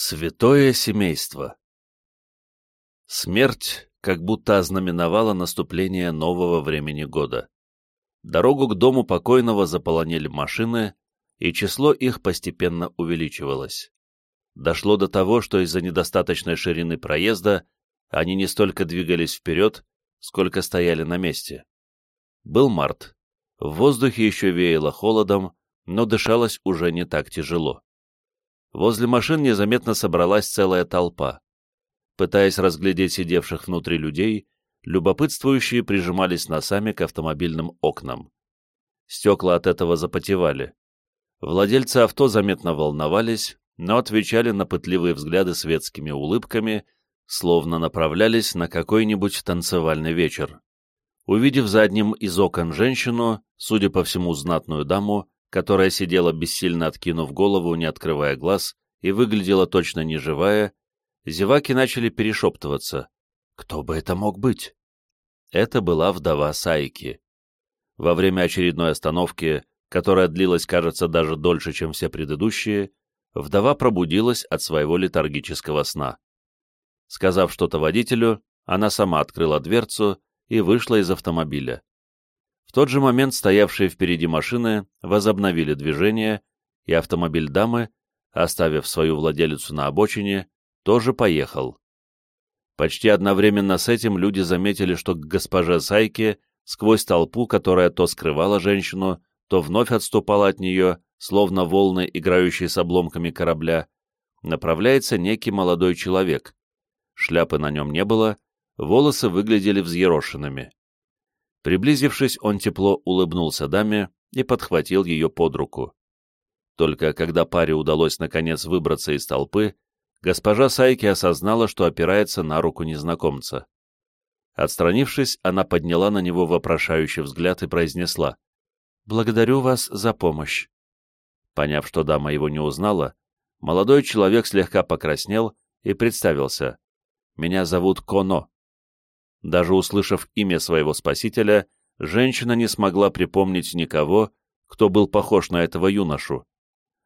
Святое семейство Смерть как будто ознаменовала наступление нового времени года. Дорогу к дому покойного заполонили машины, и число их постепенно увеличивалось. Дошло до того, что из-за недостаточной ширины проезда они не столько двигались вперед, сколько стояли на месте. Был март. В воздухе еще веяло холодом, но дышалось уже не так тяжело. Возле машин незаметно собралась целая толпа. Пытаясь разглядеть сидевших внутри людей, любопытствующие прижимались носами к автомобильным окнам. Стекла от этого запотевали. Владельцы авто заметно волновались, но отвечали на пытливые взгляды светскими улыбками, словно направлялись на какой-нибудь танцевальный вечер. Увидев за одним из окон женщину, судя по всему знатную даму, которая сидела бессильно откинув голову, не открывая глаз, и выглядела точно неживая, зеваки начали перешептываться. Кто бы это мог быть? Это была вдова Сайки. Во время очередной остановки, которая длилась, кажется, даже дольше, чем все предыдущие, вдова пробудилась от своего летаргического сна. Сказав что-то водителю, она сама открыла дверцу и вышла из автомобиля. В тот же момент стоявшие впереди машины возобновили движение, и автомобиль дамы, оставив свою владелицу на обочине, тоже поехал. Почти одновременно с этим люди заметили, что к госпоже Сайке сквозь толпу, которая то скрывала женщину, то вновь отступала от нее, словно волны, играющие с обломками корабля, направляется некий молодой человек. Шляпы на нем не было, волосы выглядели взъерошенными. Приблизившись, он тепло улыбнулся даме и подхватил ее под руку. Только когда паре удалось наконец выбраться из толпы, госпожа Сайки осознала, что опирается на руку незнакомца. Отстранившись, она подняла на него вопрошающий взгляд и произнесла «Благодарю вас за помощь». Поняв, что дама его не узнала, молодой человек слегка покраснел и представился. «Меня зовут Коно». Даже услышав имя своего спасителя, женщина не смогла припомнить никого, кто был похож на этого юношу.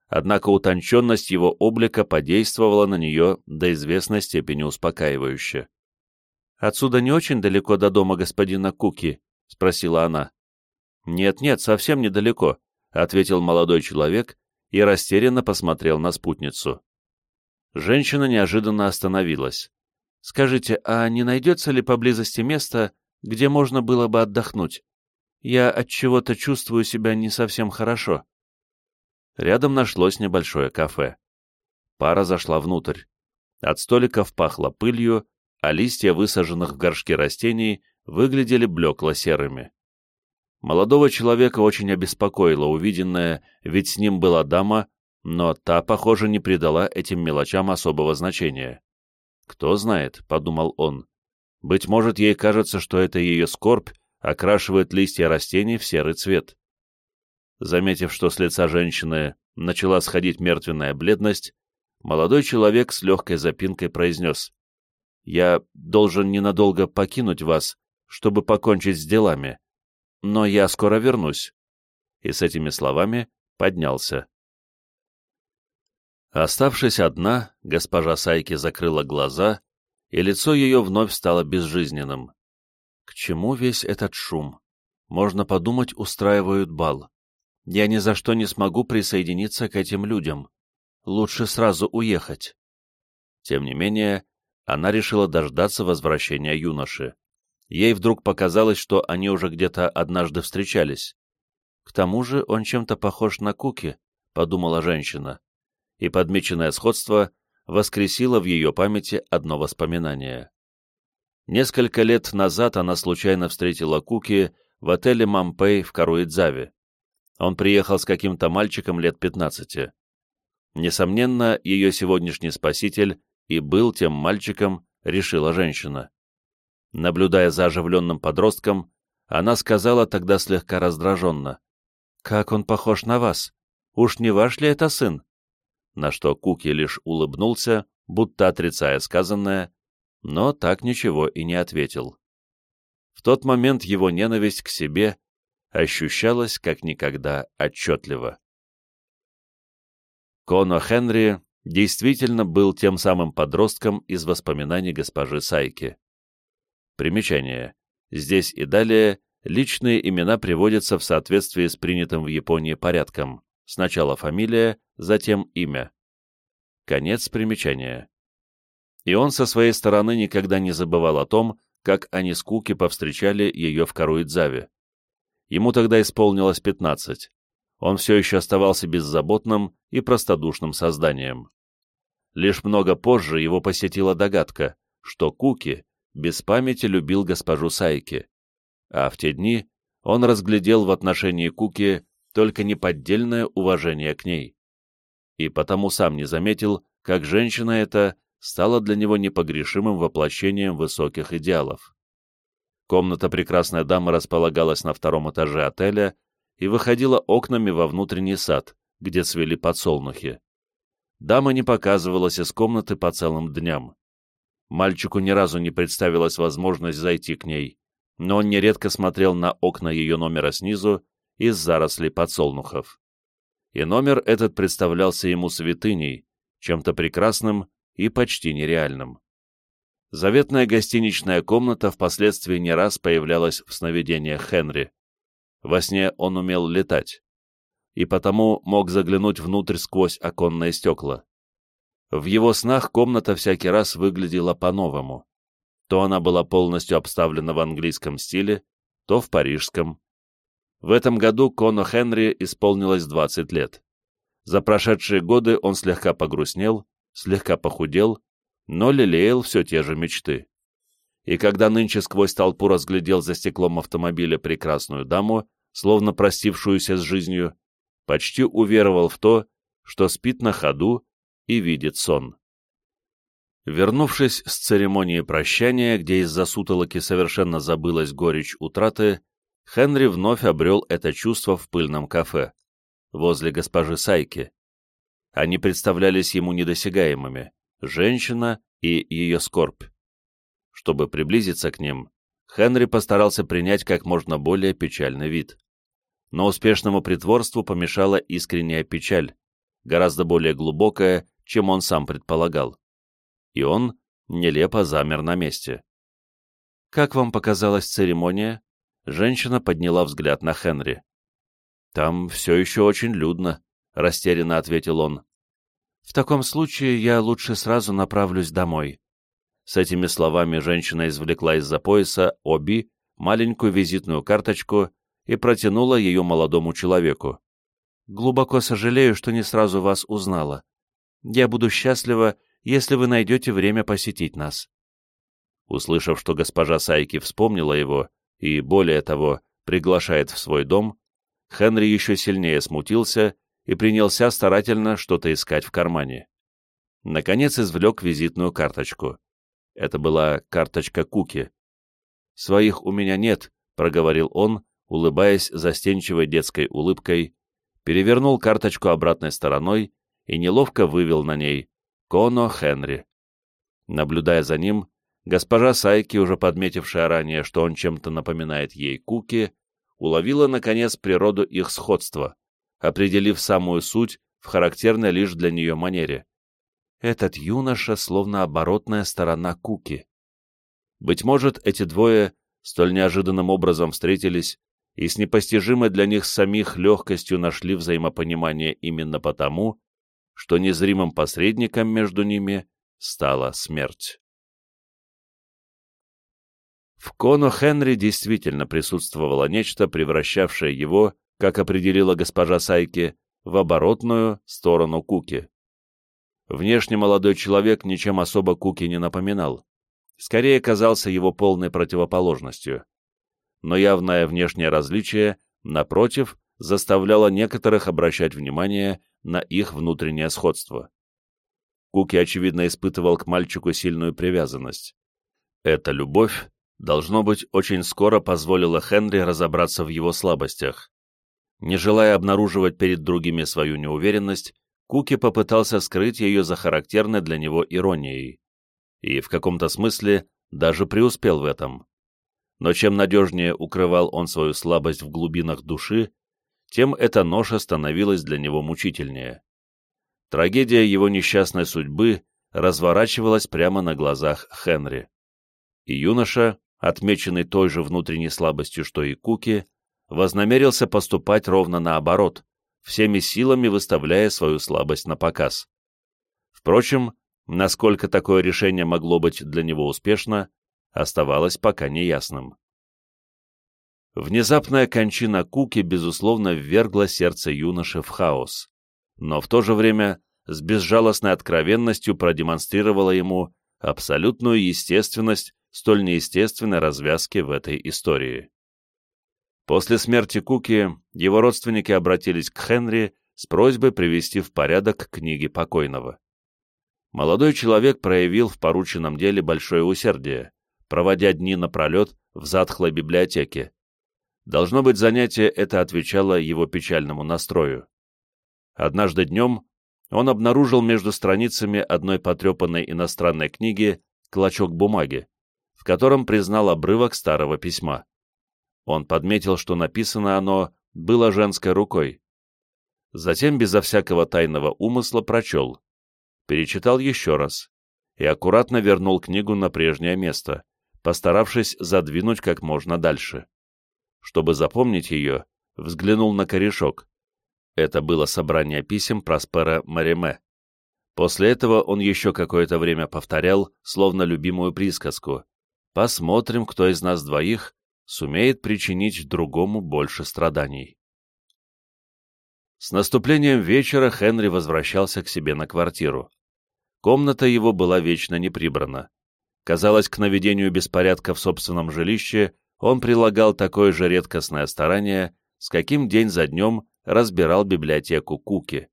Однако утонченность его облика подействовала на нее до известной степени успокаивающе. «Отсюда не очень далеко до дома господина Куки?» — спросила она. «Нет-нет, совсем недалеко», — ответил молодой человек и растерянно посмотрел на спутницу. Женщина неожиданно остановилась. Скажите, а не найдется ли поблизости место, где можно было бы отдохнуть? Я от чего-то чувствую себя не совсем хорошо. Рядом нашлось небольшое кафе. Пара зашла внутрь. От столиков пахло пылью, а листья высаженных в горшке растений выглядели блекло-серыми. Молодого человека очень обеспокоило увиденное, ведь с ним была дама, но та, похоже, не придала этим мелочам особого значения. «Кто знает», — подумал он. «Быть может, ей кажется, что это ее скорбь окрашивает листья растений в серый цвет». Заметив, что с лица женщины начала сходить мертвенная бледность, молодой человек с легкой запинкой произнес «Я должен ненадолго покинуть вас, чтобы покончить с делами, но я скоро вернусь». И с этими словами поднялся. Оставшись одна, госпожа Сайки закрыла глаза, и лицо ее вновь стало безжизненным. К чему весь этот шум? Можно подумать, устраивают бал. Я ни за что не смогу присоединиться к этим людям. Лучше сразу уехать. Тем не менее, она решила дождаться возвращения юноши. Ей вдруг показалось, что они уже где-то однажды встречались. К тому же он чем-то похож на Куки, — подумала женщина и подмеченное сходство воскресило в ее памяти одно воспоминание. Несколько лет назад она случайно встретила Куки в отеле «Мампей» в Каруидзаве. Он приехал с каким-то мальчиком лет 15. Несомненно, ее сегодняшний спаситель и был тем мальчиком, решила женщина. Наблюдая за оживленным подростком, она сказала тогда слегка раздраженно. «Как он похож на вас? Уж не ваш ли это сын?» На что Куки лишь улыбнулся, будто отрицая сказанное, но так ничего и не ответил. В тот момент его ненависть к себе ощущалась как никогда отчетливо. Коно Хенри действительно был тем самым подростком из воспоминаний госпожи Сайки. Примечание. Здесь и далее личные имена приводятся в соответствии с принятым в Японии порядком. Сначала фамилия, затем имя. Конец примечания. И он со своей стороны никогда не забывал о том, как они с Куки повстречали ее в Каруидзаве. Ему тогда исполнилось 15. Он все еще оставался беззаботным и простодушным созданием. Лишь много позже его посетила догадка, что Куки без памяти любил госпожу Сайки, а в те дни он разглядел в отношении Куки только неподдельное уважение к ней. И потому сам не заметил, как женщина эта стала для него непогрешимым воплощением высоких идеалов. Комната прекрасной дамы располагалась на втором этаже отеля и выходила окнами во внутренний сад, где цвели подсолнухи. Дама не показывалась из комнаты по целым дням. Мальчику ни разу не представилась возможность зайти к ней, но он нередко смотрел на окна ее номера снизу из зарослей подсолнухов. И номер этот представлялся ему святыней, чем-то прекрасным и почти нереальным. Заветная гостиничная комната впоследствии не раз появлялась в сновидениях Хенри. Во сне он умел летать, и потому мог заглянуть внутрь сквозь оконные стекла. В его снах комната всякий раз выглядела по-новому. То она была полностью обставлена в английском стиле, то в парижском. В этом году Коно Хенри исполнилось 20 лет. За прошедшие годы он слегка погрустнел, слегка похудел, но лелеял все те же мечты. И когда нынче сквозь толпу разглядел за стеклом автомобиля прекрасную даму, словно простившуюся с жизнью, почти уверовал в то, что спит на ходу и видит сон. Вернувшись с церемонии прощания, где из-за сутолоки совершенно забылась горечь утраты, Хенри вновь обрел это чувство в пыльном кафе, возле госпожи Сайки, они представлялись ему недосягаемыми — женщина и ее скорбь. Чтобы приблизиться к ним, Хенри постарался принять как можно более печальный вид. Но успешному притворству помешала искренняя печаль, гораздо более глубокая, чем он сам предполагал. И он нелепо замер на месте. «Как вам показалась церемония?» Женщина подняла взгляд на Хенри. «Там все еще очень людно», — растерянно ответил он. «В таком случае я лучше сразу направлюсь домой». С этими словами женщина извлекла из-за пояса Оби маленькую визитную карточку и протянула ее молодому человеку. «Глубоко сожалею, что не сразу вас узнала. Я буду счастлива, если вы найдете время посетить нас». Услышав, что госпожа Сайки вспомнила его и, более того, приглашает в свой дом, Хенри еще сильнее смутился и принялся старательно что-то искать в кармане. Наконец извлек визитную карточку. Это была карточка Куки. «Своих у меня нет», — проговорил он, улыбаясь застенчивой детской улыбкой, перевернул карточку обратной стороной и неловко вывел на ней «Коно Хенри». Наблюдая за ним, госпожа Сайки, уже подметившая ранее, что он чем-то напоминает ей Куки, уловила, наконец, природу их сходства, определив самую суть в характерной лишь для нее манере. Этот юноша словно оборотная сторона Куки. Быть может, эти двое столь неожиданным образом встретились и с непостижимой для них самих легкостью нашли взаимопонимание именно потому, что незримым посредником между ними стала смерть. В Коно Хенри действительно присутствовало нечто, превращавшее его, как определила госпожа Сайки, в оборотную сторону Куки. Внешне молодой человек ничем особо Куки не напоминал, скорее казался его полной противоположностью. Но явное внешнее различие, напротив, заставляло некоторых обращать внимание на их внутреннее сходство. Куки, очевидно, испытывал к мальчику сильную привязанность. Эта любовь должно быть, очень скоро позволило Хенри разобраться в его слабостях. Не желая обнаруживать перед другими свою неуверенность, Куки попытался скрыть ее за характерной для него иронией. И в каком-то смысле даже преуспел в этом. Но чем надежнее укрывал он свою слабость в глубинах души, тем эта ноша становилась для него мучительнее. Трагедия его несчастной судьбы разворачивалась прямо на глазах Хенри. И юноша, отмеченный той же внутренней слабостью, что и Куки, вознамерился поступать ровно наоборот, всеми силами выставляя свою слабость на показ. Впрочем, насколько такое решение могло быть для него успешно, оставалось пока неясным. Внезапная кончина Куки, безусловно, ввергла сердце юноши в хаос, но в то же время с безжалостной откровенностью продемонстрировала ему абсолютную естественность столь неестественной развязки в этой истории. После смерти Куки его родственники обратились к Хенри с просьбой привести в порядок книги покойного. Молодой человек проявил в порученном деле большое усердие, проводя дни напролет в затхлой библиотеке. Должно быть, занятие это отвечало его печальному настрою. Однажды днем он обнаружил между страницами одной потрепанной иностранной книги клочок бумаги, в котором признал обрывок старого письма. Он подметил, что написано оно было женской рукой. Затем, безо всякого тайного умысла, прочел. Перечитал еще раз и аккуратно вернул книгу на прежнее место, постаравшись задвинуть как можно дальше. Чтобы запомнить ее, взглянул на корешок. Это было собрание писем Проспера Мариме. После этого он еще какое-то время повторял, словно любимую присказку. «Посмотрим, кто из нас двоих сумеет причинить другому больше страданий. С наступлением вечера Хенри возвращался к себе на квартиру. Комната его была вечно не прибрана. Казалось, к наведению беспорядка в собственном жилище он прилагал такое же редкостное старание, с каким день за днем разбирал библиотеку Куки.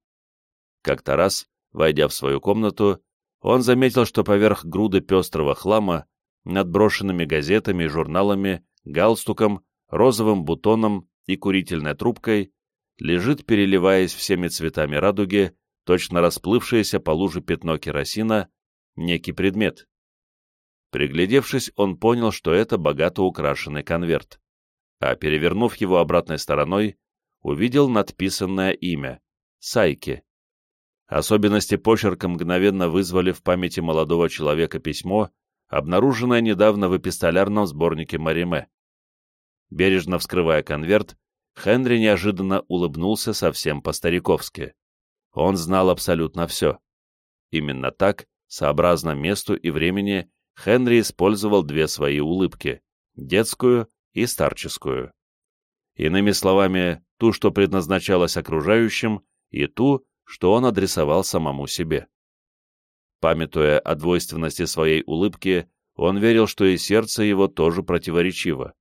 Как-то раз, войдя в свою комнату, он заметил, что поверх груды пестрого хлама, над брошенными газетами и журналами, галстуком, розовым бутоном и курительной трубкой лежит, переливаясь всеми цветами радуги, точно расплывшееся по луже пятно керосина, некий предмет. Приглядевшись, он понял, что это богато украшенный конверт, а перевернув его обратной стороной, увидел надписанное имя — Сайки. Особенности почерка мгновенно вызвали в памяти молодого человека письмо, обнаруженное недавно в эпистолярном сборнике Мариме. Бережно вскрывая конверт, Хенри неожиданно улыбнулся совсем по-стариковски. Он знал абсолютно все. Именно так, сообразно месту и времени, Хенри использовал две свои улыбки — детскую и старческую. Иными словами, ту, что предназначалась окружающим, и ту, что он адресовал самому себе. Памятуя о двойственности своей улыбки, он верил, что и сердце его тоже противоречиво.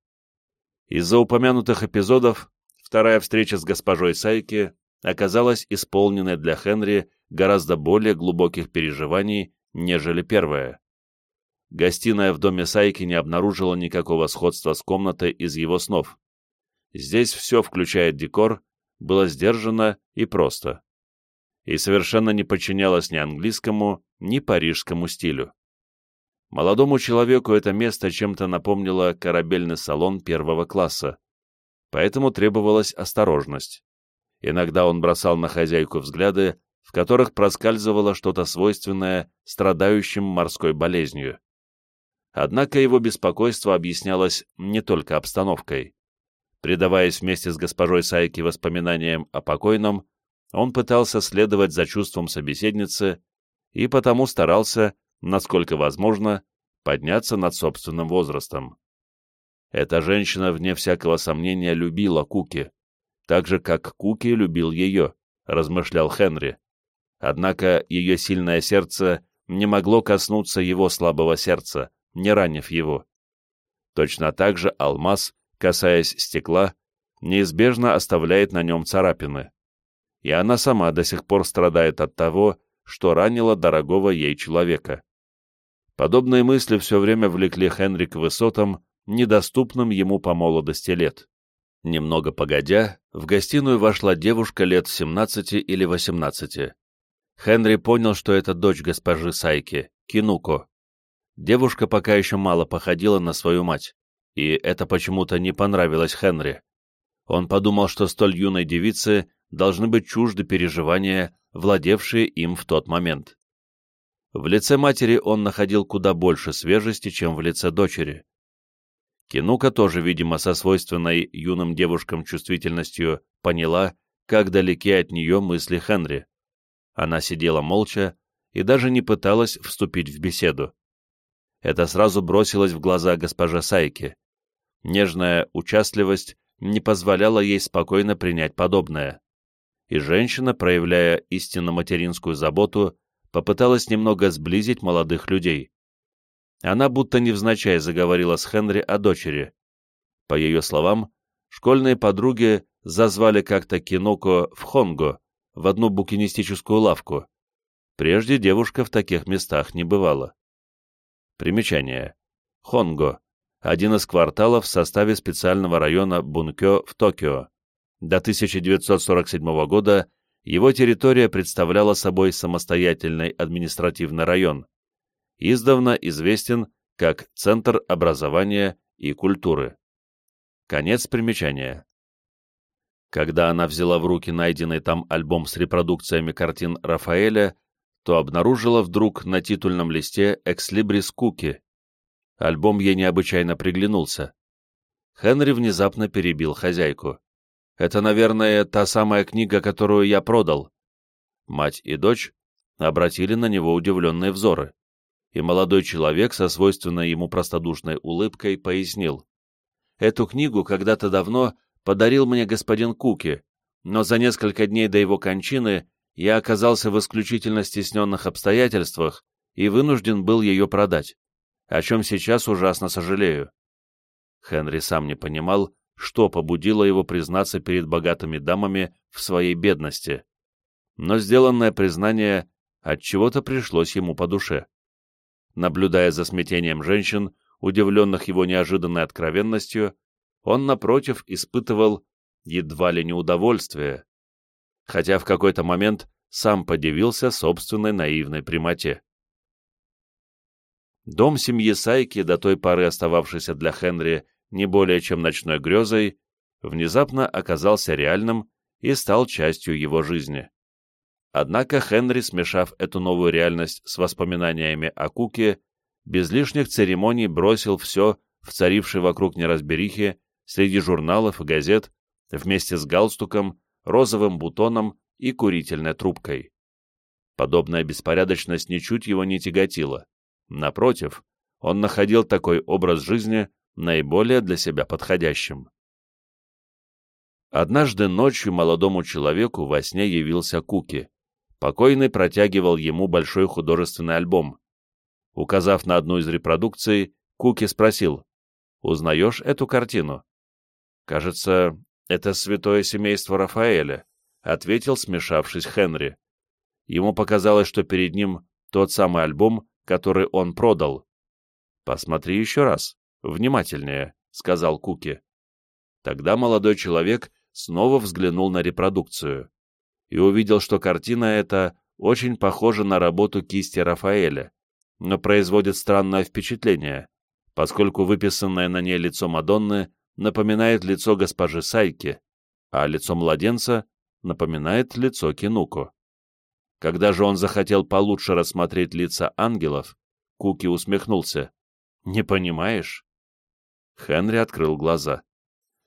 Из-за упомянутых эпизодов вторая встреча с госпожой Сайки оказалась исполненной для Хенри гораздо более глубоких переживаний, нежели первая. Гостиная в доме Сайки не обнаружила никакого сходства с комнатой из его снов. Здесь все, включая декор, было сдержано и просто. И совершенно не подчинялось ни английскому, ни парижскому стилю. Молодому человеку это место чем-то напомнило корабельный салон первого класса, поэтому требовалась осторожность. Иногда он бросал на хозяйку взгляды, в которых проскальзывало что-то свойственное страдающим морской болезнью. Однако его беспокойство объяснялось не только обстановкой. Предаваясь вместе с госпожой Сайки воспоминаниям о покойном, он пытался следовать за чувством собеседницы и потому старался насколько возможно, подняться над собственным возрастом. Эта женщина, вне всякого сомнения, любила Куки, так же, как Куки любил ее, размышлял Хенри. Однако ее сильное сердце не могло коснуться его слабого сердца, не ранив его. Точно так же алмаз, касаясь стекла, неизбежно оставляет на нем царапины. И она сама до сих пор страдает от того, что ранила дорогого ей человека. Подобные мысли все время влекли Хенри к высотам, недоступным ему по молодости лет. Немного погодя, в гостиную вошла девушка лет 17 или 18. Хенри понял, что это дочь госпожи Сайки, Кинуко. Девушка пока еще мало походила на свою мать, и это почему-то не понравилось Хенри. Он подумал, что столь юной девице должны быть чужды переживания, владевшие им в тот момент. В лице матери он находил куда больше свежести, чем в лице дочери. Кинука тоже, видимо, со свойственной юным девушкам чувствительностью поняла, как далеки от нее мысли Хенри. Она сидела молча и даже не пыталась вступить в беседу. Это сразу бросилось в глаза госпоже Сайки. Нежная участливость не позволяла ей спокойно принять подобное. И женщина, проявляя истинно материнскую заботу, попыталась немного сблизить молодых людей. Она будто невзначай заговорила с Хенри о дочери. По ее словам, школьные подруги зазвали как-то Киноко в Хонго, в одну букинистическую лавку. Прежде девушка в таких местах не бывала. Примечание. Хонго – один из кварталов в составе специального района Бункё в Токио. До 1947 года его территория представляла собой самостоятельный административный район, издавна известен как Центр образования и культуры. Конец примечания. Когда она взяла в руки найденный там альбом с репродукциями картин Рафаэля, то обнаружила вдруг на титульном листе «Экслибрис Куки». Альбом ей необычайно приглянулся. Хенри внезапно перебил хозяйку. «Это, наверное, та самая книга, которую я продал». Мать и дочь обратили на него удивленные взоры, и молодой человек со свойственной ему простодушной улыбкой пояснил. «Эту книгу когда-то давно подарил мне господин Куки, но за несколько дней до его кончины я оказался в исключительно стесненных обстоятельствах и вынужден был ее продать, о чем сейчас ужасно сожалею. Хенри сам не понимал, что побудило его признаться перед богатыми дамами в своей бедности, но сделанное признание от чего-то пришлось ему по душе. Наблюдая за смятением женщин, удивленных его неожиданной откровенностью, он, напротив, испытывал едва ли не удовольствие, хотя в какой-то момент сам подивился собственной наивной прямоте. Дом семьи Сайки, до той поры остававшийся для Хенри не более чем ночной грезой, внезапно оказался реальным и стал частью его жизни. Однако Хенри, смешав эту новую реальность с воспоминаниями о Куке, без лишних церемоний бросил все в царившей вокруг неразберихе среди журналов и газет вместе с галстуком, розовым бутоном и курительной трубкой. Подобная беспорядочность ничуть его не тяготила. Напротив, он находил такой образ жизни наиболее для себя подходящим. Однажды ночью молодому человеку во сне явился Куки. Покойный протягивал ему большой художественный альбом. Указав на одну из репродукций, Куки спросил, «Узнаешь эту картину?» «Кажется, «Это святое семейство Рафаэля», — ответил, смешавшись Хенри. Ему показалось, что перед ним тот самый альбом, который он продал. «Посмотри еще раз, внимательнее», — сказал Куки. Тогда молодой человек снова взглянул на репродукцию и увидел, что картина эта очень похожа на работу кисти Рафаэля, но производит странное впечатление, поскольку выписанное на ней лицо Мадонны напоминает лицо госпожи Сайки, а лицо младенца напоминает лицо Кинуко. Когда же он захотел получше рассмотреть лица ангелов, Куки усмехнулся. «Не понимаешь?» Хенри открыл глаза.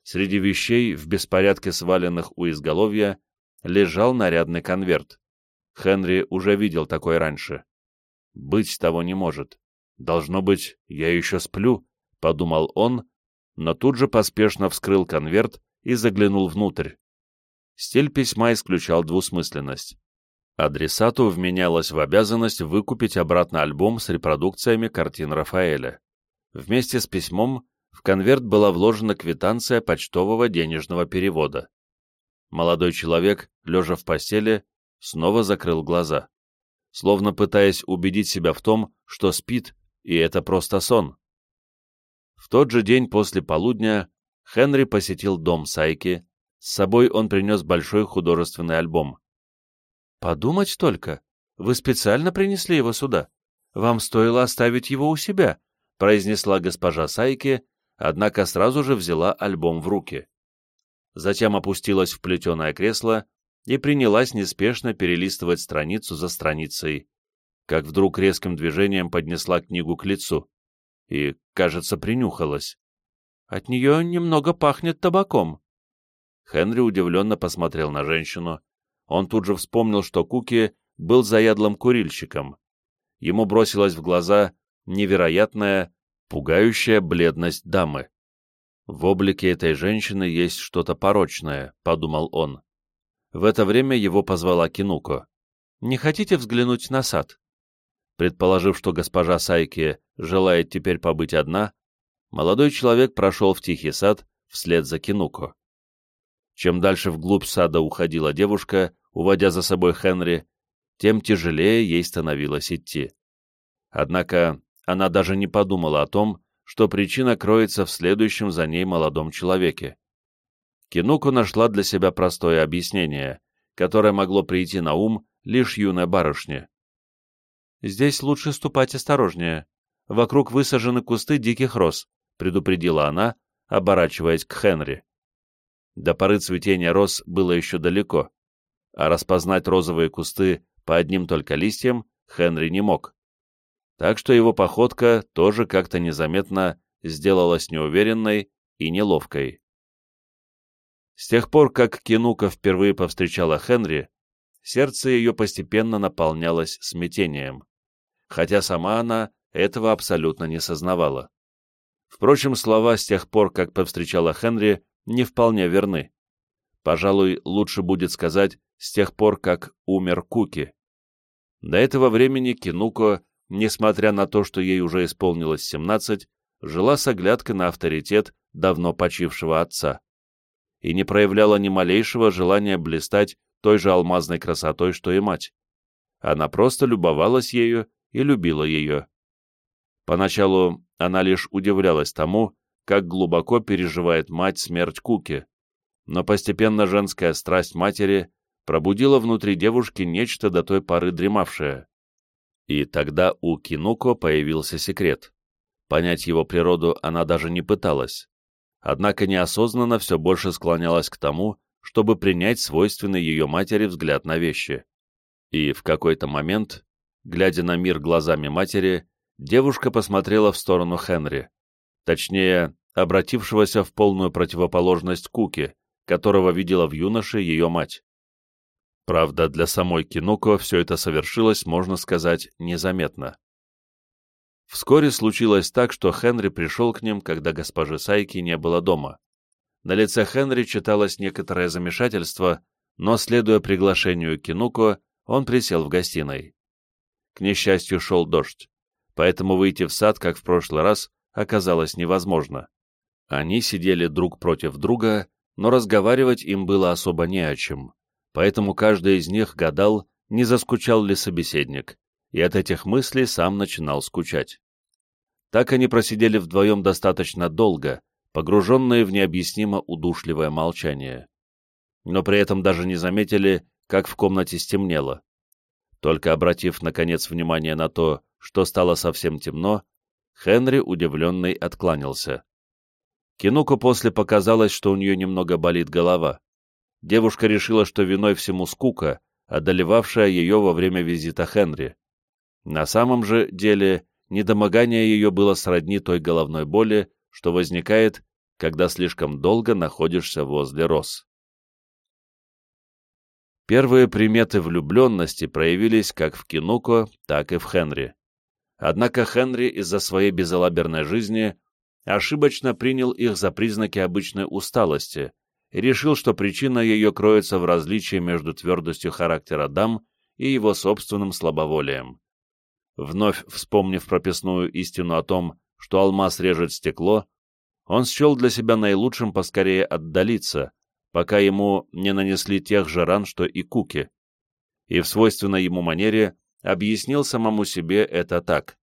Среди вещей, в беспорядке сваленных у изголовья, лежал нарядный конверт. Хенри уже видел такой раньше. «Быть того не может. Должно быть, я еще сплю», — подумал он но тут же поспешно вскрыл конверт и заглянул внутрь. Стиль письма исключал двусмысленность. Адресату вменялось в обязанность выкупить обратно альбом с репродукциями картин Рафаэля. Вместе с письмом в конверт была вложена квитанция почтового денежного перевода. Молодой человек, лежа в постели, снова закрыл глаза, словно пытаясь убедить себя в том, что спит, и это просто сон. В тот же день после полудня Хенри посетил дом Сайки, с собой он принес большой художественный альбом. «Подумать только, вы специально принесли его сюда. Вам стоило оставить его у себя», — произнесла госпожа Сайки, однако сразу же взяла альбом в руки. Затем опустилась в плетеное кресло и принялась неспешно перелистывать страницу за страницей, как вдруг резким движением поднесла книгу к лицу и, кажется, принюхалась. От нее немного пахнет табаком. Хенри удивленно посмотрел на женщину. Он тут же вспомнил, что Куки был заядлым курильщиком. Ему бросилась в глаза невероятная, пугающая бледность дамы. «В облике этой женщины есть что-то порочное», — подумал он. В это время его позвала Кинуко. «Не хотите взглянуть на сад?» Предположив, что госпожа Сайки желает теперь побыть одна, молодой человек прошел в тихий сад вслед за Кинуко. Чем дальше вглубь сада уходила девушка, уводя за собой Хенри, тем тяжелее ей становилось идти. Однако она даже не подумала о том, что причина кроется в следующем за ней молодом человеке. Кинуку нашла для себя простое объяснение, которое могло прийти на ум лишь юной барышне. «Здесь лучше ступать осторожнее. Вокруг высажены кусты диких роз», — предупредила она, оборачиваясь к Хенри. До поры цветения роз было еще далеко, а распознать розовые кусты по одним только листьям Хенри не мог. Так что его походка тоже как-то незаметно сделалась неуверенной и неловкой. С тех пор, как Кинука впервые повстречала Хенри, сердце ее постепенно наполнялось смятением хотя сама она этого абсолютно не сознавала. Впрочем, слова с тех пор, как повстречала Хенри, не вполне верны. Пожалуй, лучше будет сказать «с тех пор, как умер Куки». До этого времени Кинуко, несмотря на то, что ей уже исполнилось 17, жила с оглядкой на авторитет давно почившего отца и не проявляла ни малейшего желания блистать той же алмазной красотой, что и мать. Она просто любовалась ею и любила ее. Поначалу она лишь удивлялась тому, как глубоко переживает мать смерть Куки, но постепенно женская страсть матери пробудила внутри девушки нечто до той поры дремавшее. И тогда у Кинуко появился секрет. Понять его природу она даже не пыталась. Однако неосознанно все больше склонялась к тому, чтобы принять свойственный ее матери взгляд на вещи. И в какой-то момент Глядя на мир глазами матери, девушка посмотрела в сторону Хенри, точнее, обратившегося в полную противоположность Куки, которого видела в юноше ее мать. Правда, для самой Кинуко все это совершилось, можно сказать, незаметно. Вскоре случилось так, что Хенри пришел к ним, когда госпожи Сайки не было дома. На лице Хенри читалось некоторое замешательство, но, следуя приглашению Кинуко, он присел в гостиной. К несчастью, шел дождь, поэтому выйти в сад, как в прошлый раз, оказалось невозможно. Они сидели друг против друга, но разговаривать им было особо не о чем, поэтому каждый из них гадал, не заскучал ли собеседник, и от этих мыслей сам начинал скучать. Так они просидели вдвоем достаточно долго, погруженные в необъяснимо удушливое молчание. Но при этом даже не заметили, как в комнате стемнело. Только обратив, наконец, внимание на то, что стало совсем темно, Хенри, удивленный, откланялся. Кинуку после показалось, что у нее немного болит голова. Девушка решила, что виной всему скука, одолевавшая ее во время визита Хенри. На самом же деле, недомогание ее было сродни той головной боли, что возникает, когда слишком долго находишься возле роз. Первые приметы влюбленности проявились как в Кинуко, так и в Хенри. Однако Хенри из-за своей безалаберной жизни ошибочно принял их за признаки обычной усталости и решил, что причина ее кроется в различии между твердостью характера дам и его собственным слабоволием. Вновь вспомнив прописную истину о том, что алмаз режет стекло, он счел для себя наилучшим поскорее отдалиться, пока ему не нанесли тех же ран, что и Куки, и в свойственной ему манере объяснил самому себе это так.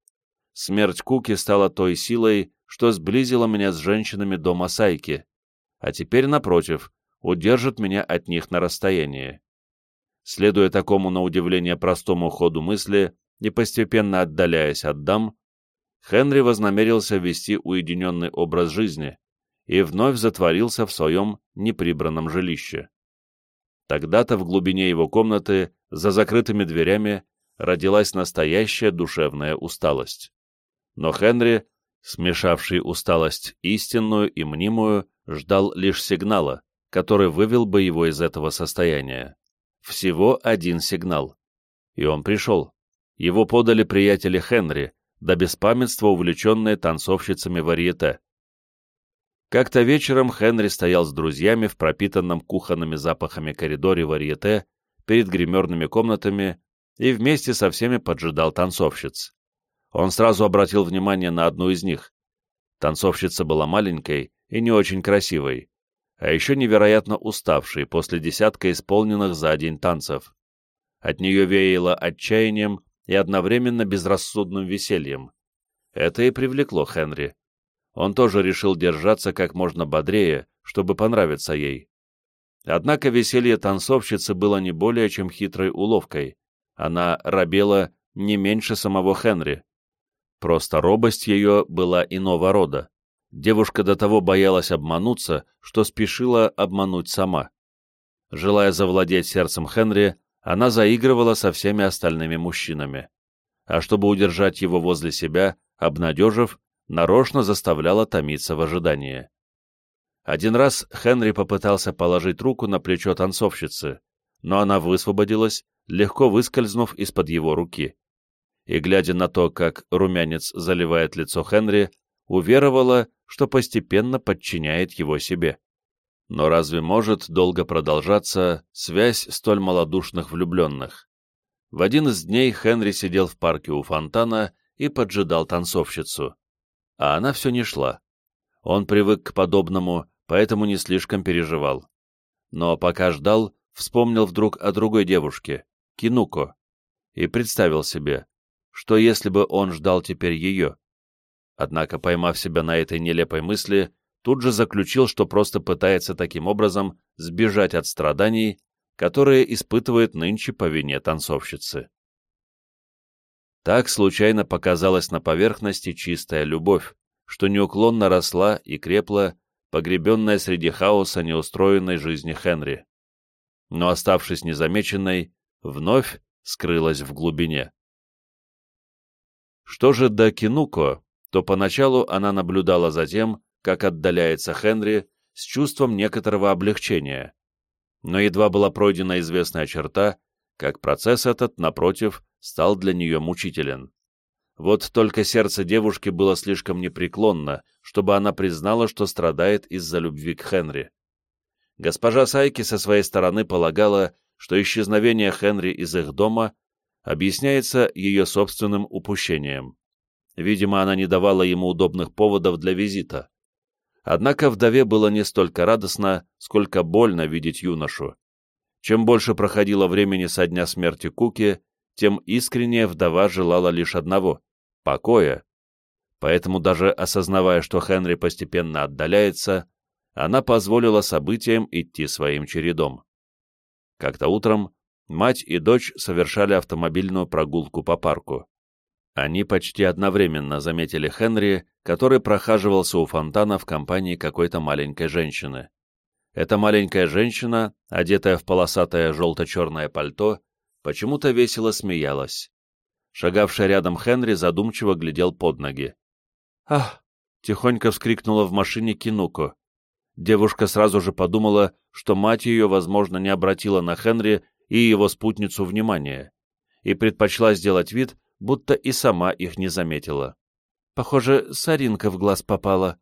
Смерть Куки стала той силой, что сблизила меня с женщинами дома Сайки, а теперь, напротив, удержит меня от них на расстоянии. Следуя такому, на удивление, простому ходу мысли и постепенно отдаляясь от дам, Хенри вознамерился вести уединенный образ жизни, и вновь затворился в своем неприбранном жилище. Тогда-то в глубине его комнаты, за закрытыми дверями, родилась настоящая душевная усталость. Но Хенри, смешавший усталость истинную и мнимую, ждал лишь сигнала, который вывел бы его из этого состояния. Всего один сигнал. И он пришел. Его подали приятели Хенри, до беспамятства увлеченные танцовщицами варьете. Как-то вечером Хенри стоял с друзьями в пропитанном кухонными запахами коридоре варьете перед гримерными комнатами и вместе со всеми поджидал танцовщиц. Он сразу обратил внимание на одну из них. Танцовщица была маленькой и не очень красивой, а еще невероятно уставшей после десятка исполненных за день танцев. От нее веяло отчаянием и одновременно безрассудным весельем. Это и привлекло Хенри. Он тоже решил держаться как можно бодрее, чтобы понравиться ей. Однако веселье танцовщицы было не более чем хитрой уловкой. Она робела не меньше самого Хенри. Просто робость ее была иного рода. Девушка до того боялась обмануться, что спешила обмануть сама. Желая завладеть сердцем Хенри, она заигрывала со всеми остальными мужчинами. А чтобы удержать его возле себя, обнадежив, нарочно заставляла томиться в ожидании. Один раз Хенри попытался положить руку на плечо танцовщицы, но она высвободилась, легко выскользнув из-под его руки. И, глядя на то, как румянец заливает лицо Хенри, уверовала, что постепенно подчиняет его себе. Но разве может долго продолжаться связь столь малодушных влюбленных? В один из дней Хенри сидел в парке у фонтана и поджидал танцовщицу. А она все не шла. Он привык к подобному, поэтому не слишком переживал. Но пока ждал, вспомнил вдруг о другой девушке, Кинуко, и представил себе, что если бы он ждал теперь ее. Однако, поймав себя на этой нелепой мысли, тут же заключил, что просто пытается таким образом сбежать от страданий, которые испытывает нынче по вине танцовщицы. Так случайно показалась на поверхности чистая любовь, что неуклонно росла и крепла, погребенная среди хаоса неустроенной жизни Хенри. Но, оставшись незамеченной, вновь скрылась в глубине. Что же до Кинуко, то поначалу она наблюдала за тем, как отдаляется Хенри с чувством некоторого облегчения. Но едва была пройдена известная черта, как процесс этот, напротив, стал для нее мучителен. Вот только сердце девушки было слишком непреклонно, чтобы она признала, что страдает из-за любви к Хенри. Госпожа Сайки со своей стороны полагала, что исчезновение Хенри из их дома объясняется ее собственным упущением. Видимо, она не давала ему удобных поводов для визита. Однако вдове было не столько радостно, сколько больно видеть юношу. Чем больше проходило времени со дня смерти Куки, тем искреннее вдова желала лишь одного — покоя. Поэтому даже осознавая, что Хенри постепенно отдаляется, она позволила событиям идти своим чередом. Как-то утром мать и дочь совершали автомобильную прогулку по парку. Они почти одновременно заметили Хенри, который прохаживался у фонтана в компании какой-то маленькой женщины. Эта маленькая женщина, одетая в полосатое желто-черное пальто, почему-то весело смеялась. Шагавший рядом Хенри задумчиво глядел под ноги. «Ах!» — тихонько вскрикнула в машине Кинуко. Девушка сразу же подумала, что мать ее, возможно, не обратила на Хенри и его спутницу внимания, и предпочла сделать вид, будто и сама их не заметила. Похоже, соринка в глаз попала.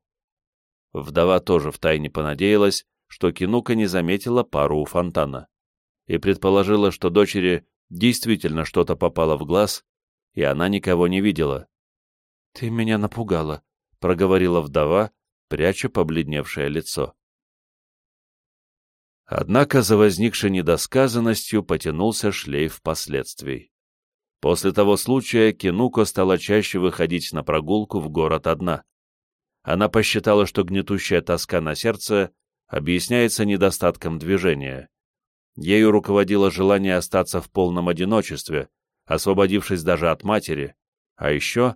Вдова тоже втайне понадеялась, что Кинука не заметила пару у фонтана, и предположила, что дочери действительно что-то попало в глаз, и она никого не видела. — Ты меня напугала, — проговорила вдова, пряча побледневшее лицо. Однако за возникшей недосказанностью потянулся шлейф последствий. После того случая Кинуко стала чаще выходить на прогулку в город одна. Она посчитала, что гнетущая тоска на сердце объясняется недостатком движения. Ею руководило желание остаться в полном одиночестве, освободившись даже от матери, а еще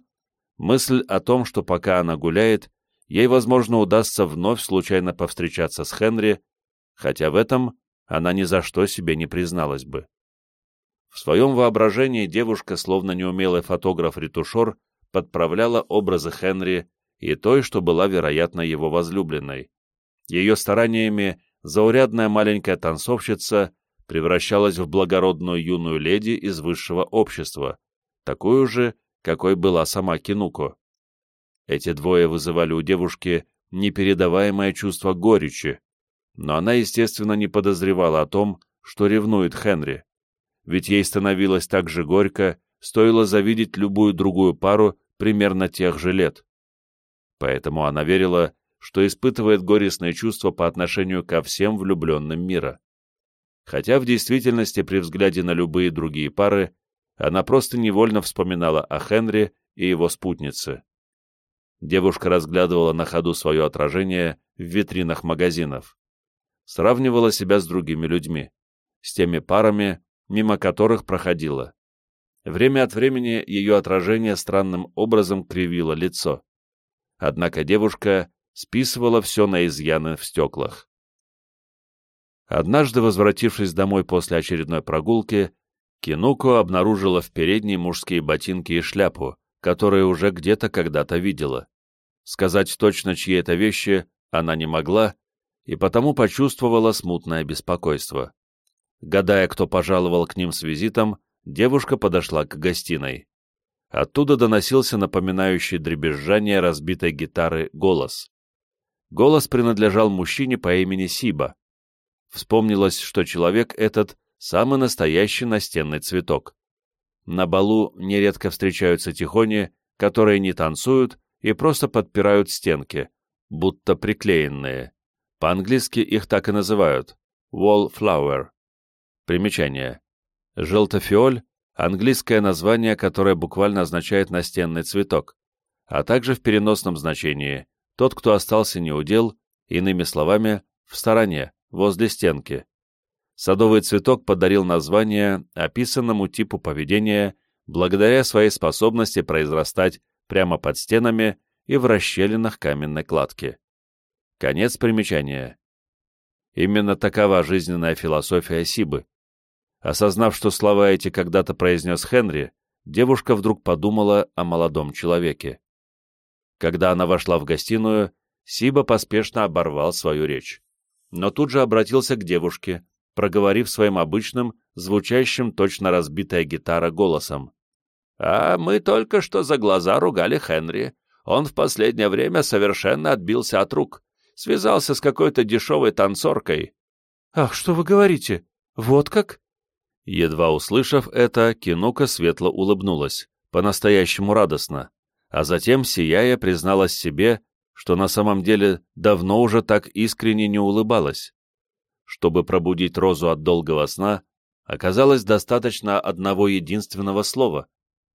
мысль о том, что пока она гуляет, ей, возможно, удастся вновь случайно повстречаться с Хенри, хотя в этом она ни за что себе не призналась бы. В своем воображении девушка, словно неумелый фотограф-ретушер, подправляла образы Хенри и той, что была, вероятно, его возлюбленной. Ее стараниями заурядная маленькая танцовщица превращалась в благородную юную леди из высшего общества, такую же, какой была сама Кинуко. Эти двое вызывали у девушки непередаваемое чувство горечи, но она, естественно, не подозревала о том, что ревнует Хенри, ведь ей становилось так же горько, стоило завидеть любую другую пару примерно тех же лет. Поэтому она верила, что испытывает горестные чувства по отношению ко всем влюбленным мира. Хотя в действительности при взгляде на любые другие пары она просто невольно вспоминала о Хенри и его спутнице. Девушка разглядывала на ходу свое отражение в витринах магазинов. Сравнивала себя с другими людьми, с теми парами, мимо которых проходила. Время от времени ее отражение странным образом кривило лицо. Однако девушка списывала все на изъяны в стеклах. Однажды, возвратившись домой после очередной прогулки, Кинуко обнаружила в передней мужские ботинки и шляпу, которые уже где-то когда-то видела. Сказать точно, чьи это вещи, она не могла, и потому почувствовала смутное беспокойство. Гадая, кто пожаловал к ним с визитом, девушка подошла к гостиной. Оттуда доносился напоминающий дребезжание разбитой гитары голос. Голос принадлежал мужчине по имени Сиба. Вспомнилось, что человек этот самый настоящий настенный цветок. На балу нередко встречаются тихони, которые не танцуют и просто подпирают стенки, будто приклеенные. По-английски их так и называют – wallflower. Примечание. Желтофиоль – английское название, которое буквально означает настенный цветок, а также в переносном значении – тот, кто остался неудел, иными словами, в стороне, возле стенки. Садовый цветок подарил название описанному типу поведения благодаря своей способности произрастать прямо под стенами и в расщелинах каменной кладки. Конец примечания. Именно такова жизненная философия Сибы. Осознав, что слова эти когда-то произнес Хенри, девушка вдруг подумала о молодом человеке. Когда она вошла в гостиную, Сиба поспешно оборвал свою речь. Но тут же обратился к девушке, проговорив своим обычным, звучащим точно разбитая гитара голосом. «А мы только что за глаза ругали Хенри. Он в последнее время совершенно отбился от рук. Связался с какой-то дешевой танцоркой». «Ах, что вы говорите? Вот как?» Едва услышав это, Кинука светло улыбнулась, по-настоящему радостно, а затем, сияя, призналась себе, что на самом деле давно уже так искренне не улыбалась. Чтобы пробудить Розу от долгого сна, оказалось достаточно одного единственного слова.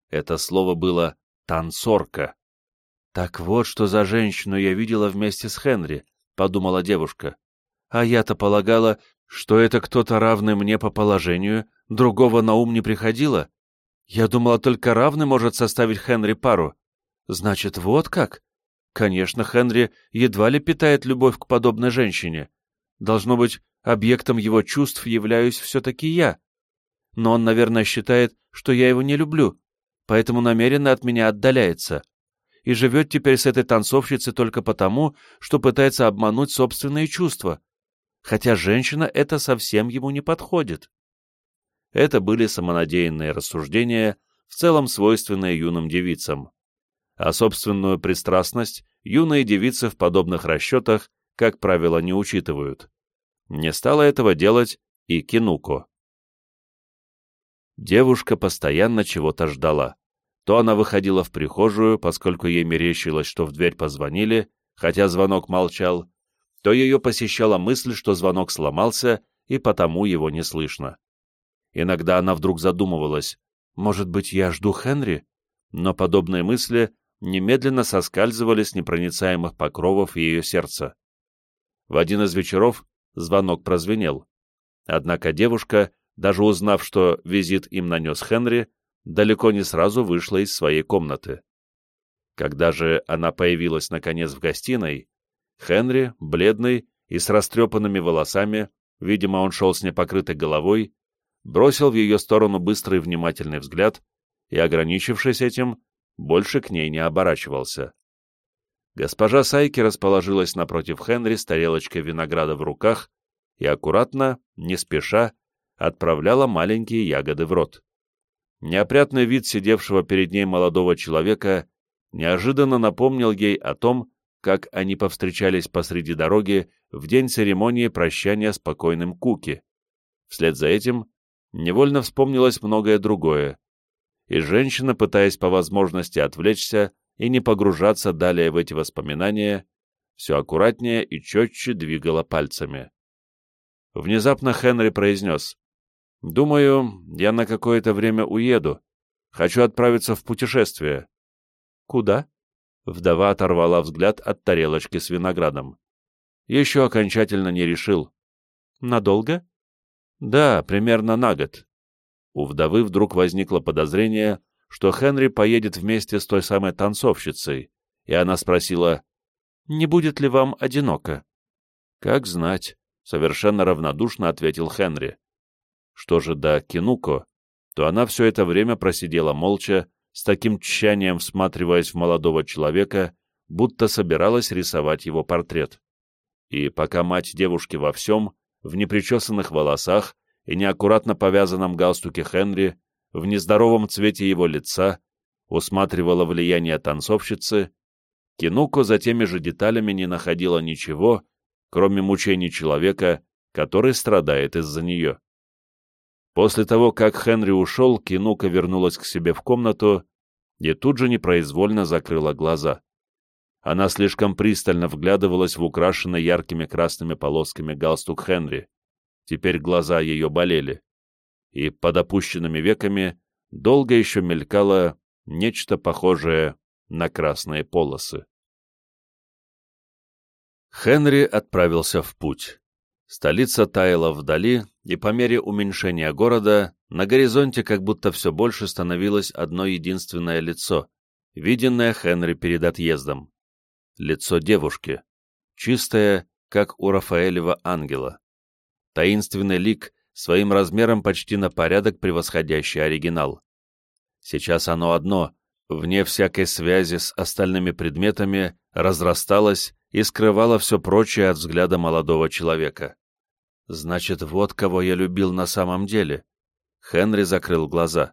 Это слово было «танцорка». «Так вот, что за женщину я видела вместе с Хенри», — подумала девушка. «А я-то полагала, что это кто-то равный мне по положению, другого на ум не приходило. Я думала, только равный может составить Хенри пару. Значит, вот как? Конечно, Хенри едва ли питает любовь к подобной женщине. Должно быть, объектом его чувств являюсь все-таки я. Но он, наверное, считает, что я его не люблю, поэтому намеренно от меня отдаляется. И живет теперь с этой танцовщицей только потому, что пытается обмануть собственные чувства. Хотя женщина это совсем ему не подходит. Это были самонадеянные рассуждения, в целом свойственные юным девицам. А собственную пристрастность юные девицы в подобных расчетах, как правило, не учитывают. Не стала этого делать и Кинуко. Девушка постоянно чего-то ждала. То она выходила в прихожую, поскольку ей мерещилось, что в дверь позвонили, хотя звонок молчал, то ее посещала мысль, что звонок сломался, и потому его не слышно. Иногда она вдруг задумывалась, может быть, я жду Хенри? Но подобные мысли немедленно соскальзывали с непроницаемых покровов ее сердца. В один из вечеров звонок прозвенел. Однако девушка, даже узнав, что визит им нанес Хенри, далеко не сразу вышла из своей комнаты. Когда же она появилась наконец в гостиной, Хенри, бледный и с растрепанными волосами, видимо, он шел с непокрытой головой, бросил в ее сторону быстрый внимательный взгляд и, ограничившись этим, больше к ней не оборачивался. Госпожа Сайки расположилась напротив Хенри с тарелочкой винограда в руках и аккуратно, не спеша, отправляла маленькие ягоды в рот. Неопрятный вид сидевшего перед ней молодого человека неожиданно напомнил ей о том, как они повстречались посреди дороги в день церемонии прощания с покойным Куки. Вслед за этим невольно вспомнилось многое другое, и женщина, пытаясь по возможности отвлечься и не погружаться далее в эти воспоминания, все аккуратнее и четче двигала пальцами. Внезапно Хенри произнес, «Думаю, я на какое-то время уеду. Хочу отправиться в путешествие». «Куда?» Вдова оторвала взгляд от тарелочки с виноградом. «Еще окончательно не решил». «Надолго?» «Да, примерно на год». У вдовы вдруг возникло подозрение, что Хенри поедет вместе с той самой танцовщицей, и она спросила, «Не будет ли вам одиноко?» «Как знать», — совершенно равнодушно ответил Хенри. Что же до Кинуко, то она все это время просидела молча, с таким тщанием всматриваясь в молодого человека, будто собиралась рисовать его портрет. И пока мать девушки во всем, в непричесанных волосах и неаккуратно повязанном галстуке Хенри, в нездоровом цвете его лица, усматривала влияние танцовщицы, Кинуко за теми же деталями не находила ничего, кроме мучений человека, который страдает из-за нее. После того, как Хенри ушел, Кинука вернулась к себе в комнату и тут же непроизвольно закрыла глаза. Она слишком пристально вглядывалась в украшенный яркими красными полосками галстук Хенри. Теперь глаза ее болели. И под опущенными веками долго еще мелькало нечто похожее на красные полосы. Хенри отправился в путь. Столица таяла вдали, и по мере уменьшения города на горизонте как будто все больше становилось одно единственное лицо, виденное Хенри перед отъездом. Лицо девушки, чистое, как у Рафаэлева ангела. Таинственный лик, своим размером почти на порядок превосходящий оригинал. Сейчас оно одно, вне всякой связи с остальными предметами, разрасталось и скрывало все прочее от взгляда молодого человека. Значит, вот кого я любил на самом деле. Хенри закрыл глаза.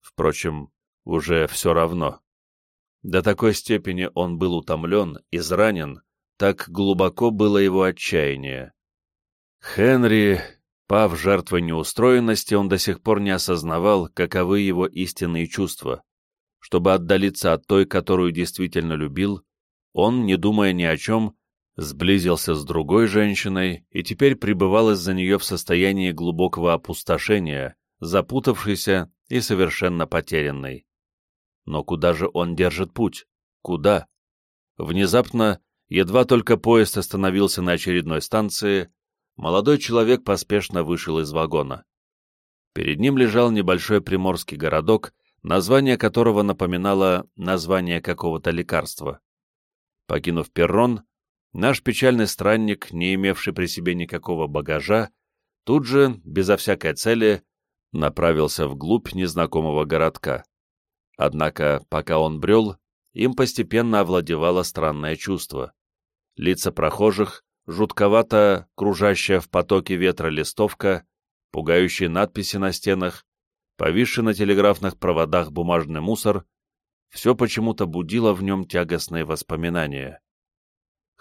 Впрочем, уже все равно. До такой степени он был утомлен, изранен, так глубоко было его отчаяние. Хенри, пав жертвой неустроенности, он до сих пор не осознавал, каковы его истинные чувства. Чтобы отдалиться от той, которую действительно любил, он, не думая ни о чем, сблизился с другой женщиной и теперь пребывал из-за нее в состоянии глубокого опустошения, запутавшийся и совершенно потерянный. Но куда же он держит путь? Куда? Внезапно, едва только поезд остановился на очередной станции, молодой человек поспешно вышел из вагона. Перед ним лежал небольшой приморский городок, название которого напоминало название какого-то лекарства. Покинув перрон, наш печальный странник, не имевший при себе никакого багажа, тут же, безо всякой цели, направился вглубь незнакомого городка. Однако, пока он брел, им постепенно овладевало странное чувство. Лица прохожих, жутковато кружащая в потоке ветра листовка, пугающие надписи на стенах, повисший на телеграфных проводах бумажный мусор — все почему-то будило в нем тягостные воспоминания.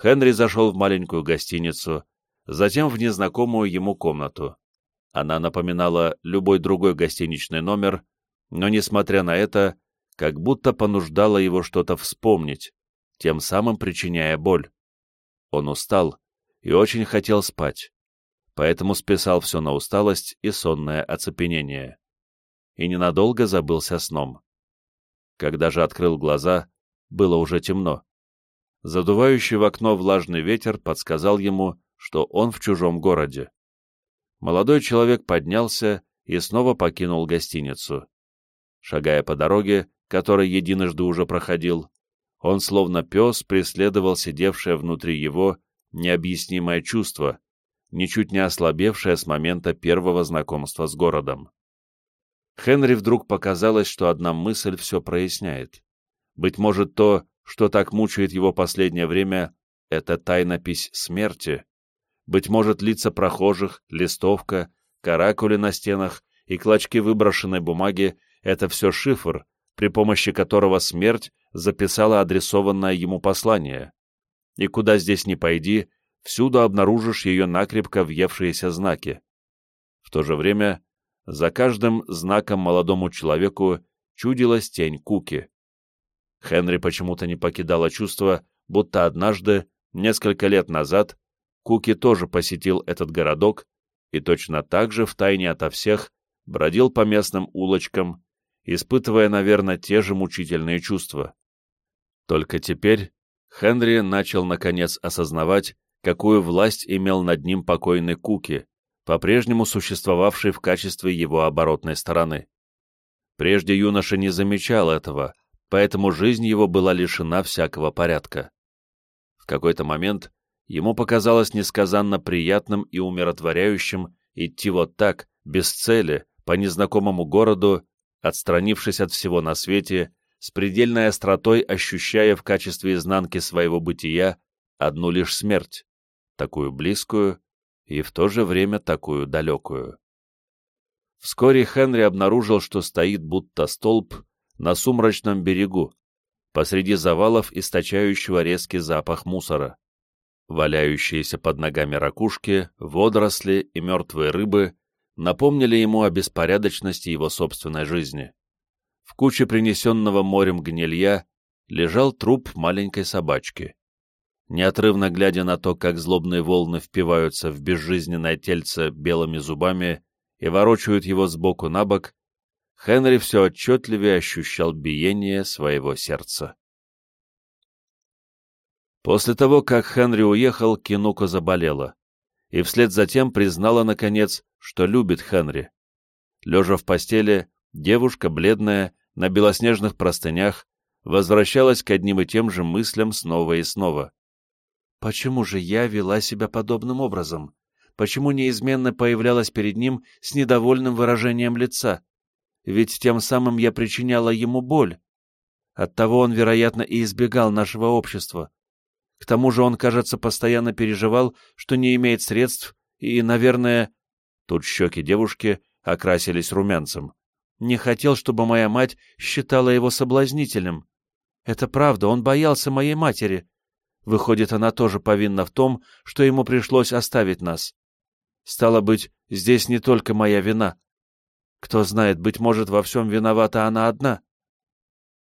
Хенри зашел в маленькую гостиницу, затем в незнакомую ему комнату. Она напоминала любой другой гостиничный номер, но, несмотря на это, как будто понуждала его что-то вспомнить, тем самым причиняя боль. Он устал и очень хотел спать, поэтому списал все на усталость и сонное оцепенение. И ненадолго забылся сном. Когда же открыл глаза, было уже темно. Задувающий в окно влажный ветер подсказал ему, что он в чужом городе. Молодой человек поднялся и снова покинул гостиницу. Шагая по дороге, которой единожды уже проходил, он словно пес преследовал сидевшее внутри его необъяснимое чувство, ничуть не ослабевшая с момента первого знакомства с городом. Хенри вдруг показалось, что одна мысль все проясняет. Быть может, то, что так мучает его последнее время, это тайнопись смерти. Быть может, лица прохожих, листовка, каракули на стенах и клочки выброшенной бумаги — это все шифр, при помощи которого смерть записала адресованное ему послание. И куда здесь ни пойди, всюду обнаружишь ее накрепко въевшиеся знаки. В то же время за каждым знаком молодому человеку чудилась тень Куки. Хенри почему-то не покидало чувство, будто однажды, несколько лет назад, Куки тоже посетил этот городок и точно так же втайне ото всех бродил по местным улочкам, испытывая, наверное, те же мучительные чувства. Только теперь Хенри начал наконец осознавать, какую власть имел над ним покойный Куки, по-прежнему существовавший в качестве его оборотной стороны. Прежде юноша не замечал этого, поэтому жизнь его была лишена всякого порядка. В какой-то момент ему показалось несказанно приятным и умиротворяющим идти вот так, без цели, по незнакомому городу, отстранившись от всего на свете, с предельной остротой ощущая в качестве изнанки своего бытия одну лишь смерть, такую близкую и в то же время такую далекую. Вскоре Хенри обнаружил, что стоит будто столб на сумрачном берегу, посреди завалов, источающего резкий запах мусора. Валяющиеся под ногами ракушки, водоросли и мертвые рыбы напомнили ему о беспорядочности его собственной жизни. В куче принесенного морем гнилья лежал труп маленькой собачки неотрывно глядя на то, как злобные волны впиваются в безжизненное тельце белыми зубами и ворочают его сбоку на бок, Хенри все отчетливее ощущал биение своего сердца. После того, как Хенри уехал, Кинука заболела, и вслед за тем признала, наконец, что любит Хенри. Лежа в постели, девушка, бледная, на белоснежных простынях, возвращалась к одним и тем же мыслям снова и снова. Почему же я вела себя подобным образом? Почему неизменно появлялась перед ним с недовольным выражением лица? Ведь тем самым я причиняла ему боль. Оттого он, вероятно, и избегал нашего общества. К тому же он, кажется, постоянно переживал, что не имеет средств, и, наверное... Тут щеки девушки окрасились румянцем. Не хотел, чтобы моя мать считала его соблазнительным. Это правда, он боялся моей матери. Выходит, она тоже повинна в том, что ему пришлось оставить нас. Стало быть, здесь не только моя вина. Кто знает, быть может, во всем виновата она одна.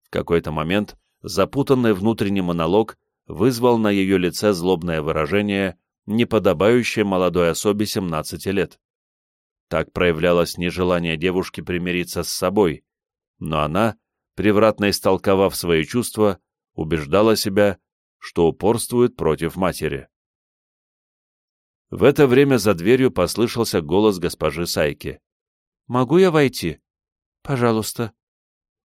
В какой-то момент запутанный внутренний монолог вызвал на ее лице злобное выражение, неподобающее молодой особе 17 лет. Так проявлялось нежелание девушки примириться с собой, но она, превратно истолковав свои чувства, убеждала себя, что упорствует против матери. В это время за дверью послышался голос госпожи Сайки. «Могу я войти?» «Пожалуйста».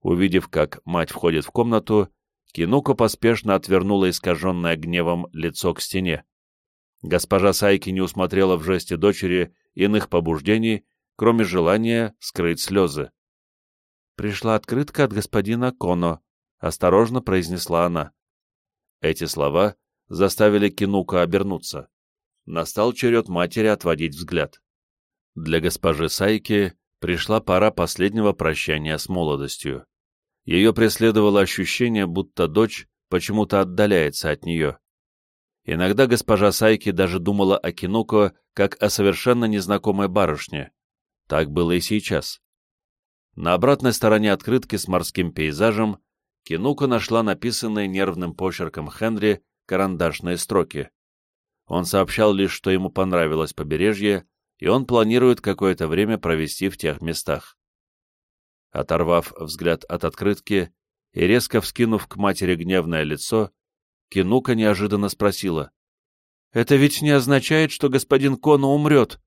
Увидев, как мать входит в комнату, Кинуко поспешно отвернула искаженное гневом лицо к стене. Госпожа Сайки не усмотрела в жесте дочери иных побуждений, кроме желания скрыть слезы. «Пришла открытка от господина Коно», — осторожно произнесла она. Эти слова заставили Кинука обернуться. Настал черед матери отводить взгляд. Для госпожи Сайки пришла пора последнего прощания с молодостью. Ее преследовало ощущение, будто дочь почему-то отдаляется от нее. Иногда госпожа Сайки даже думала о Кинуко как о совершенно незнакомой барышне. Так было и сейчас. На обратной стороне открытки с морским пейзажем Кинука нашла написанные нервным почерком Хенри карандашные строки. Он сообщал лишь, что ему понравилось побережье, и он планирует какое-то время провести в тех местах. Оторвав взгляд от открытки и резко вскинув к матери гневное лицо, Кинука неожиданно спросила. «Это ведь не означает, что господин Коно умрет?»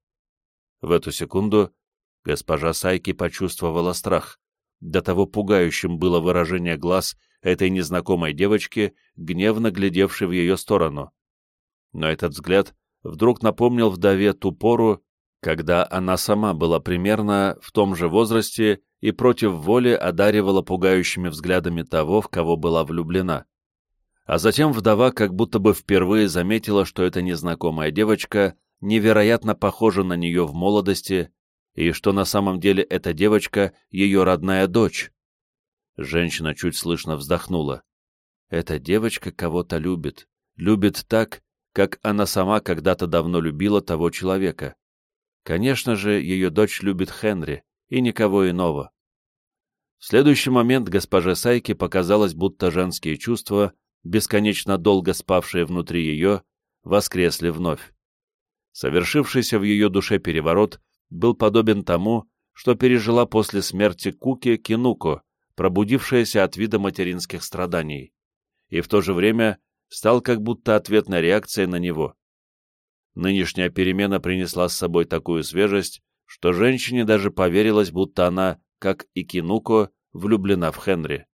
В эту секунду госпожа Сайки почувствовала страх. До того пугающим было выражение глаз этой незнакомой девочки, гневно глядевшей в ее сторону. Но этот взгляд вдруг напомнил вдове ту пору, когда она сама была примерно в том же возрасте и против воли одаривала пугающими взглядами того, в кого была влюблена. А затем вдова как будто бы впервые заметила, что эта незнакомая девочка невероятно похожа на нее в молодости, и что на самом деле эта девочка — ее родная дочь. Женщина чуть слышно вздохнула. Эта девочка кого-то любит, любит так, как она сама когда-то давно любила того человека. Конечно же, ее дочь любит Хенри, и никого иного. В следующий момент госпоже Сайке показалось, будто женские чувства, бесконечно долго спавшие внутри ее, воскресли вновь. Совершившийся в ее душе переворот был подобен тому, что пережила после смерти Куки Кинуко, пробудившаяся от вида материнских страданий, и в то же время стал как будто ответной реакцией на него. Нынешняя перемена принесла с собой такую свежесть, что женщине даже поверилось, будто она, как и Кинуко, влюблена в Хенри.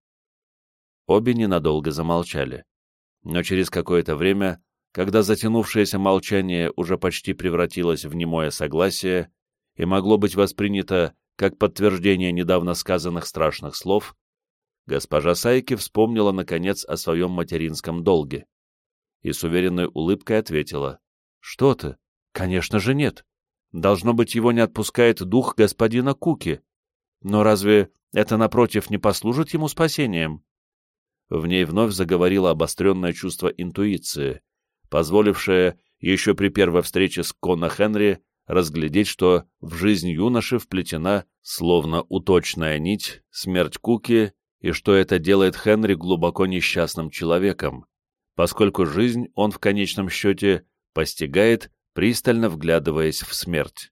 Обе ненадолго замолчали. Но через какое-то время, когда затянувшееся молчание уже почти превратилось в немое согласие и могло быть воспринято как подтверждение недавно сказанных страшных слов, госпожа Сайки вспомнила, наконец, о своем материнском долге и с уверенной улыбкой ответила, «Что ты? Конечно же нет. Должно быть, его не отпускает дух господина Куки. Но разве это, напротив, не послужит ему спасением?» В ней вновь заговорило обостренное чувство интуиции, позволившее еще при первой встрече с Кона Хенри разглядеть, что в жизнь юноши вплетена, словно уточная нить, смерть Куки, и что это делает Хенри глубоко несчастным человеком, поскольку жизнь он в конечном счете постигает пристально вглядываясь в смерть.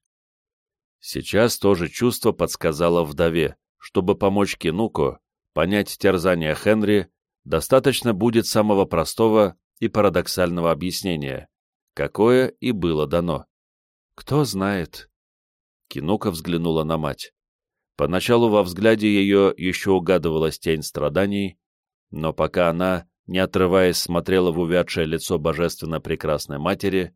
Сейчас то же чувство подсказало вдове, чтобы помочь Кинуко понять терзание Хенри, достаточно будет самого простого и парадоксального объяснения, какое и было дано. Кто знает. Кинука взглянула на мать. Поначалу во взгляде ее еще угадывалась тень страданий, но пока она, не отрываясь, смотрела в увядшее лицо божественно прекрасной матери,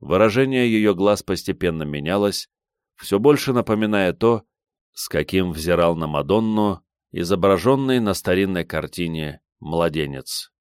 Выражение ее глаз постепенно менялось, все больше напоминая то, с каким взирал на Мадонну, изображенный на старинной картине «Младенец».